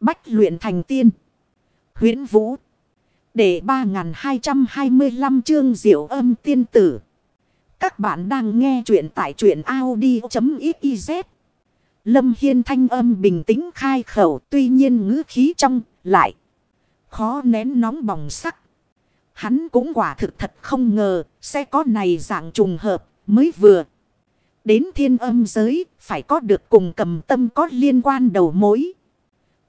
Bách luyện thành tiên. huyễn Vũ. Để 3225 chương diệu âm tiên tử. Các bạn đang nghe truyện tại truyện Audi.xyz. Lâm Hiên thanh âm bình tĩnh khai khẩu, tuy nhiên ngữ khí trong lại. Khó nén nóng bỏng sắc. Hắn cũng quả thực thật không ngờ, sẽ có này dạng trùng hợp mới vừa. Đến thiên âm giới, phải có được cùng cầm tâm có liên quan đầu mối.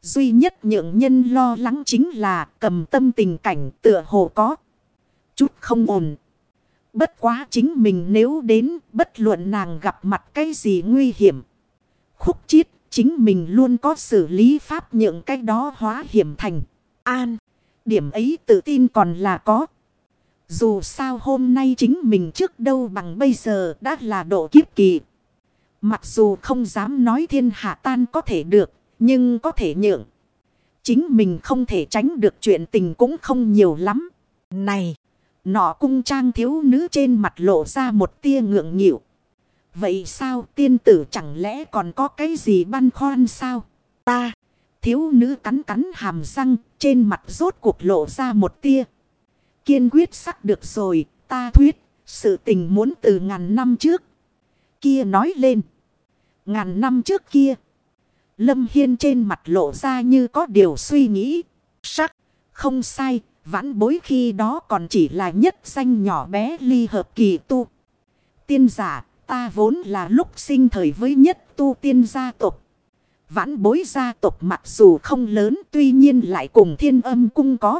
Duy nhất nhượng nhân lo lắng chính là cầm tâm tình cảnh tựa hồ có. Chút không ổn. Bất quá chính mình nếu đến bất luận nàng gặp mặt cái gì nguy hiểm. Khúc chiết chính mình luôn có xử lý pháp nhượng cái đó hóa hiểm thành. An. Điểm ấy tự tin còn là có. Dù sao hôm nay chính mình trước đâu bằng bây giờ đã là độ kiếp kỳ. Mặc dù không dám nói thiên hạ tan có thể được, nhưng có thể nhượng. Chính mình không thể tránh được chuyện tình cũng không nhiều lắm. Này, nọ cung trang thiếu nữ trên mặt lộ ra một tia ngượng nghịu. Vậy sao tiên tử chẳng lẽ còn có cái gì băn khoăn sao? Ta, thiếu nữ cắn cắn hàm răng, trên mặt rốt cuộc lộ ra một tia. Kiên quyết sắc được rồi, ta thuyết, sự tình muốn từ ngàn năm trước. Kia nói lên. Ngàn năm trước kia. Lâm Hiên trên mặt lộ ra như có điều suy nghĩ. Sắc, không sai, vãn bối khi đó còn chỉ là nhất danh nhỏ bé ly hợp kỳ tu. Tiên giả, ta vốn là lúc sinh thời với nhất tu tiên gia tộc. Vãn bối gia tộc mặc dù không lớn tuy nhiên lại cùng thiên âm cung có.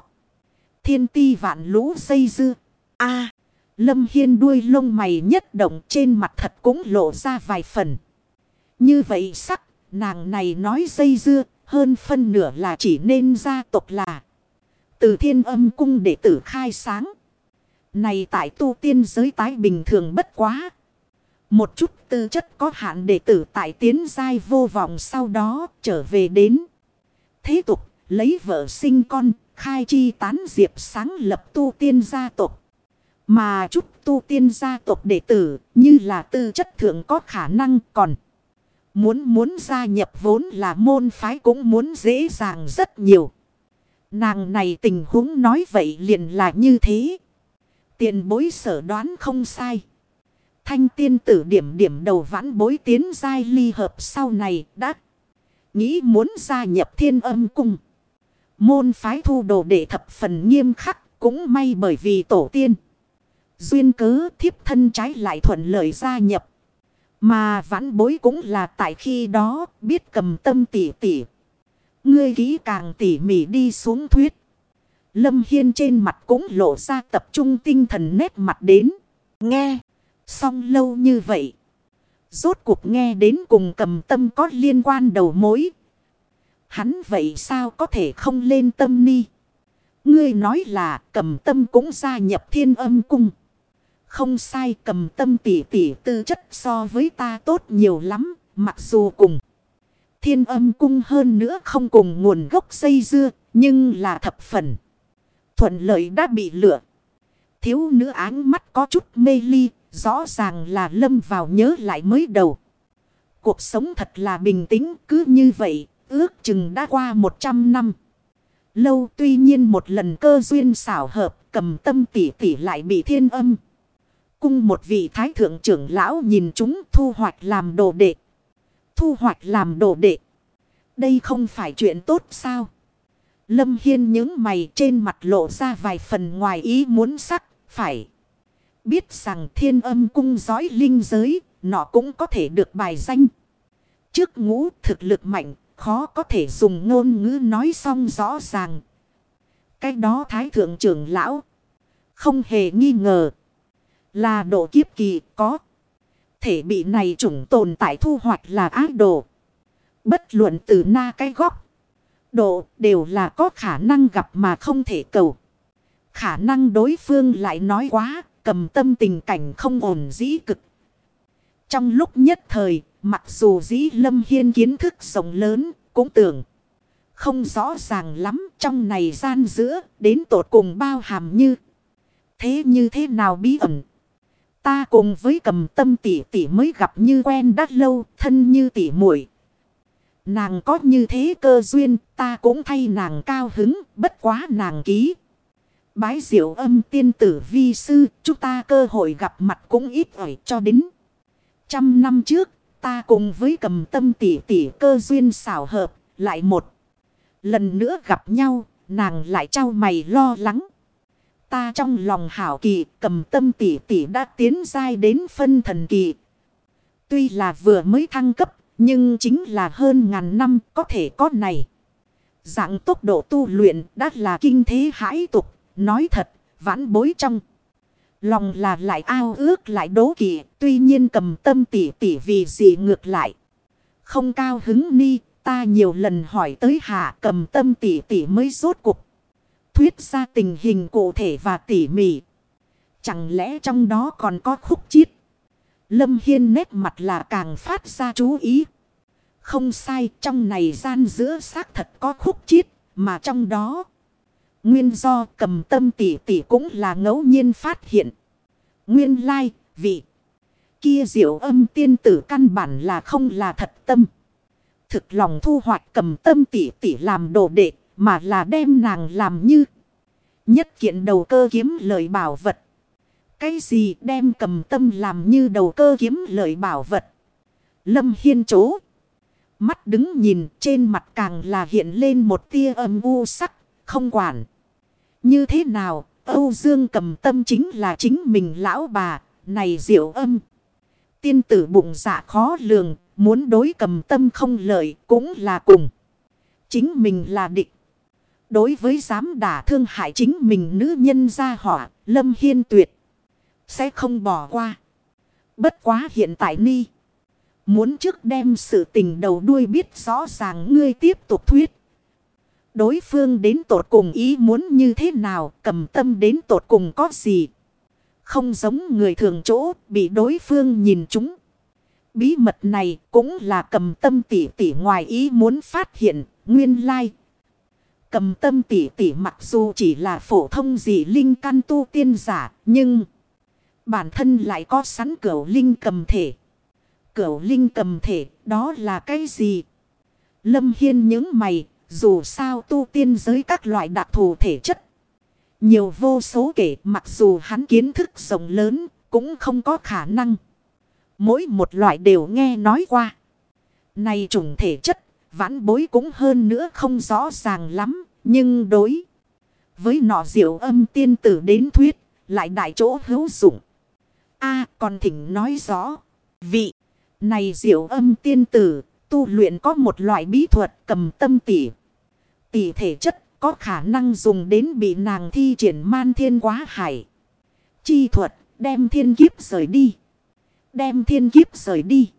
Thiên ti vạn lũ dây dư a Lâm Hiên đuôi lông mày nhất động trên mặt thật cũng lộ ra vài phần. Như vậy sắc, nàng này nói dây dưa, hơn phân nửa là chỉ nên gia tộc là. Từ thiên âm cung để tử khai sáng. Này tại tu tiên giới tái bình thường bất quá. Một chút tư chất có hạn đệ tử tại tiến giai vô vọng sau đó trở về đến. Thế tục, lấy vợ sinh con, khai chi tán diệp sáng lập tu tiên gia tộc. Mà chút tu tiên gia tộc đệ tử như là tư chất thượng có khả năng còn. Muốn muốn gia nhập vốn là môn phái cũng muốn dễ dàng rất nhiều. Nàng này tình huống nói vậy liền là như thế. Tiền bối sở đoán không sai. Thanh tiên tử điểm điểm đầu vãn bối tiến giai ly hợp sau này đã nghĩ muốn gia nhập thiên âm cung. Môn phái thu đồ để thập phần nghiêm khắc cũng may bởi vì tổ tiên. Duyên cớ thiếp thân trái lại thuận lợi gia nhập. Mà vãn bối cũng là tại khi đó, biết cầm tâm tỉ tỉ. Ngươi ký càng tỉ mỉ đi xuống thuyết. Lâm Hiên trên mặt cũng lộ ra tập trung tinh thần nét mặt đến. Nghe. Xong lâu như vậy. Rốt cuộc nghe đến cùng cầm tâm có liên quan đầu mối. Hắn vậy sao có thể không lên tâm ni. Ngươi nói là cầm tâm cũng gia nhập thiên âm cung. Không sai cầm tâm tỷ tỷ tư chất so với ta tốt nhiều lắm. Mặc dù cùng thiên âm cung hơn nữa không cùng nguồn gốc xây dưa. Nhưng là thập phần. Thuận lợi đã bị lửa. Thiếu nữ áng mắt có chút mê ly. Rõ ràng là lâm vào nhớ lại mới đầu. Cuộc sống thật là bình tĩnh, cứ như vậy. Ước chừng đã qua 100 năm. Lâu, tuy nhiên một lần cơ duyên xảo hợp cầm tâm tỷ tỷ lại bị thiên âm cung một vị thái thượng trưởng lão nhìn chúng thu hoạch làm đồ đệ. Thu hoạch làm đồ đệ. Đây không phải chuyện tốt sao? Lâm Hiên những mày trên mặt lộ ra vài phần ngoài ý muốn sắc, phải. Biết rằng thiên âm cung giói linh giới, nó cũng có thể được bài danh. Trước ngũ thực lực mạnh, khó có thể dùng ngôn ngữ nói xong rõ ràng. Cái đó thái thượng trưởng lão. Không hề nghi ngờ. Là độ kiếp kỳ có. Thể bị này chủng tồn tại thu hoạch là ác độ Bất luận từ na cái góc. Độ đều là có khả năng gặp mà không thể cầu. Khả năng đối phương lại nói quá. Cầm tâm tình cảnh không ổn dĩ cực. Trong lúc nhất thời. Mặc dù dĩ lâm hiên kiến thức rộng lớn. Cũng tưởng. Không rõ ràng lắm trong này gian giữa. Đến tột cùng bao hàm như. Thế như thế nào bí ẩn. Ta cùng với cầm tâm tỷ tỷ mới gặp như quen đã lâu, thân như tỷ muội Nàng có như thế cơ duyên, ta cũng thay nàng cao hứng, bất quá nàng ký. Bái diệu âm tiên tử vi sư, chúng ta cơ hội gặp mặt cũng ít ỏi cho đến. Trăm năm trước, ta cùng với cầm tâm tỷ tỷ cơ duyên xảo hợp, lại một. Lần nữa gặp nhau, nàng lại trao mày lo lắng. Ta trong lòng hảo kỳ cầm tâm tỷ tỷ đã tiến dai đến phân thần kỳ. Tuy là vừa mới thăng cấp, nhưng chính là hơn ngàn năm có thể có này. Dạng tốc độ tu luyện đã là kinh thế hãi tục, nói thật, vãn bối trong. Lòng là lại ao ước lại đố kỵ, tuy nhiên cầm tâm tỷ tỷ vì gì ngược lại. Không cao hứng ni, ta nhiều lần hỏi tới hạ cầm tâm tỷ tỷ mới rốt cục. Thuyết ra tình hình cụ thể và tỉ mỉ. Chẳng lẽ trong đó còn có khúc chiết. Lâm Hiên nét mặt là càng phát ra chú ý. Không sai trong này gian giữa xác thật có khúc chiết mà trong đó. Nguyên do cầm tâm tỷ tỷ cũng là ngẫu nhiên phát hiện. Nguyên lai, vị. Kia diệu âm tiên tử căn bản là không là thật tâm. Thực lòng thu hoạch cầm tâm tỷ tỷ làm đồ đệ, mà là đem nàng làm như. Nhất kiện đầu cơ kiếm lợi bảo vật. Cái gì đem cầm tâm làm như đầu cơ kiếm lợi bảo vật. Lâm Hiên chố. Mắt đứng nhìn trên mặt càng là hiện lên một tia âm u sắc, không quản. Như thế nào, Âu Dương cầm tâm chính là chính mình lão bà, này diệu âm. Tiên tử bụng dạ khó lường, muốn đối cầm tâm không lợi cũng là cùng. Chính mình là địch. Đối với dám đả thương hại chính mình nữ nhân gia hỏa, Lâm Hiên tuyệt. Sẽ không bỏ qua. Bất quá hiện tại ni. Muốn trước đem sự tình đầu đuôi biết rõ ràng ngươi tiếp tục thuyết. Đối phương đến tột cùng ý muốn như thế nào, cầm tâm đến tột cùng có gì. Không giống người thường chỗ, bị đối phương nhìn chúng. Bí mật này cũng là cầm tâm tỉ tỉ ngoài ý muốn phát hiện, nguyên lai. Cầm tâm tỷ tỷ mặc dù chỉ là phổ thông dị linh căn tu tiên giả, nhưng bản thân lại có sẵn cửu linh cầm thể. Cửu linh cầm thể, đó là cái gì? Lâm Hiên những mày, dù sao tu tiên giới các loại đặc thù thể chất. Nhiều vô số kể mặc dù hắn kiến thức rộng lớn cũng không có khả năng. Mỗi một loại đều nghe nói qua. Này chủng thể chất, vãn bối cũng hơn nữa không rõ ràng lắm. Nhưng đối với nọ diệu âm tiên tử đến thuyết, lại đại chỗ hữu dụng. a còn thỉnh nói rõ. Vị, này diệu âm tiên tử, tu luyện có một loại bí thuật cầm tâm tỉ tỷ thể chất có khả năng dùng đến bị nàng thi triển man thiên quá hải. Chi thuật đem thiên kiếp rời đi. Đem thiên kiếp rời đi.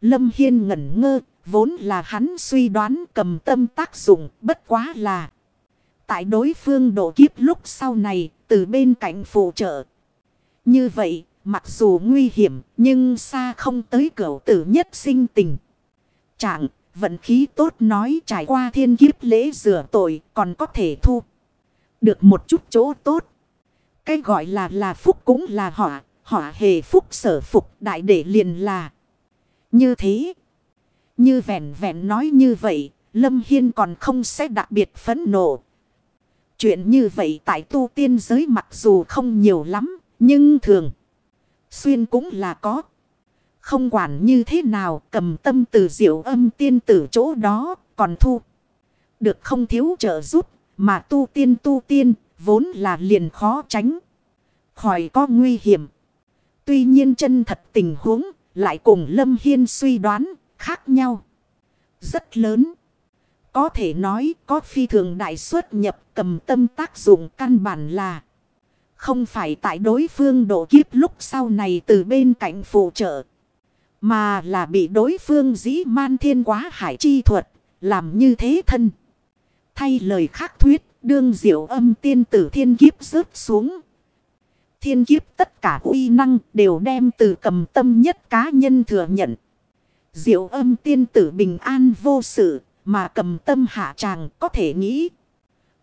Lâm Hiên ngẩn ngơ, vốn là hắn suy đoán cầm tâm tác dụng bất quá là. Tại đối phương độ kiếp lúc sau này, từ bên cạnh phụ trợ. Như vậy, mặc dù nguy hiểm, nhưng xa không tới cửa tử nhất sinh tình. Trạng Vận khí tốt nói trải qua thiên kiếp lễ rửa tội còn có thể thu. Được một chút chỗ tốt. Cái gọi là là phúc cũng là họa. Họa hề phúc sở phục đại để liền là. Như thế. Như vẹn vẹn nói như vậy. Lâm Hiên còn không sẽ đặc biệt phấn nộ. Chuyện như vậy tại tu tiên giới mặc dù không nhiều lắm. Nhưng thường. Xuyên cũng là có. Không quản như thế nào, cầm tâm từ diệu âm tiên tử chỗ đó, còn thu. Được không thiếu trợ giúp, mà tu tiên tu tiên, vốn là liền khó tránh. Khỏi có nguy hiểm. Tuy nhiên chân thật tình huống, lại cùng Lâm Hiên suy đoán khác nhau. Rất lớn. Có thể nói có phi thường đại xuất nhập cầm tâm tác dụng căn bản là. Không phải tại đối phương độ kiếp lúc sau này từ bên cạnh phụ trợ. Mà là bị đối phương dĩ man thiên quá hải chi thuật. Làm như thế thân. Thay lời khác thuyết. Đương diệu âm tiên tử thiên kiếp rớt xuống. Thiên kiếp tất cả uy năng đều đem từ cầm tâm nhất cá nhân thừa nhận. Diệu âm tiên tử bình an vô sự. Mà cầm tâm hạ tràng có thể nghĩ.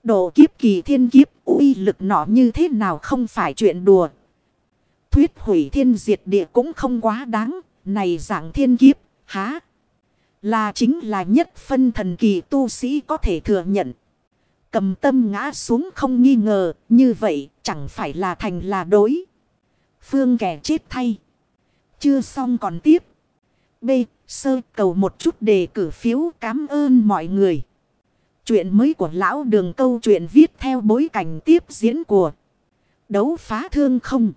Độ kiếp kỳ thiên kiếp uy lực nọ như thế nào không phải chuyện đùa. Thuyết hủy thiên diệt địa cũng không quá đáng này dạng thiên kiếp, há. Là chính là nhất phân thần kỳ tu sĩ có thể thừa nhận. Cầm tâm ngã xuống không nghi ngờ, như vậy chẳng phải là thành là đối. Phương kẻ chết thay. Chưa xong còn tiếp. B. Sơ cầu một chút đề cử phiếu cảm ơn mọi người. Chuyện mới của lão đường câu chuyện viết theo bối cảnh tiếp diễn của đấu phá thương không.